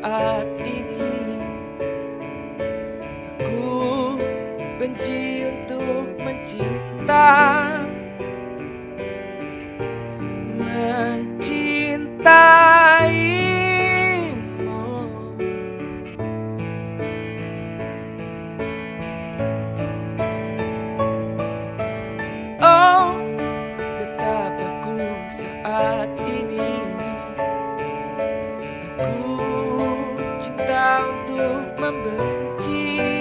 saat ini. Aku benci untuk mencinta. Mencintaimu. Oh, betapa ku saat ini. Aku cinta untuk membenci.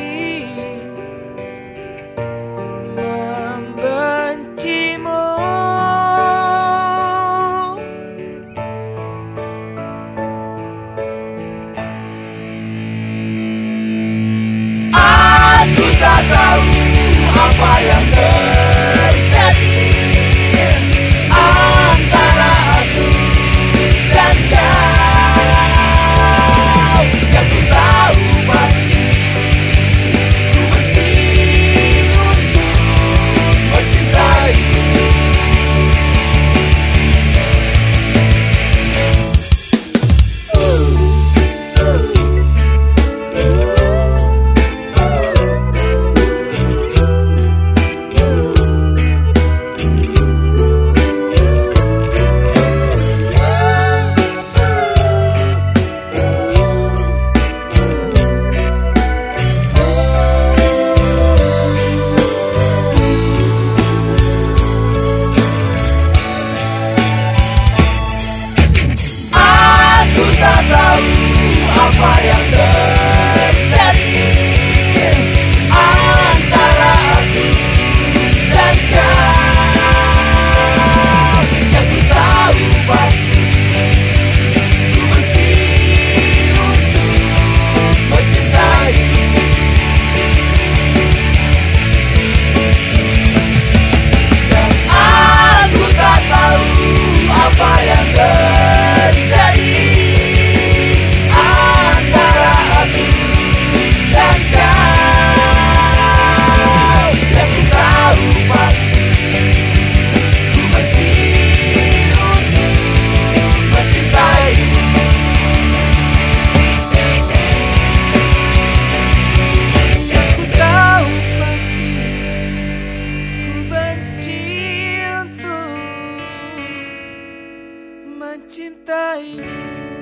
mencintaimu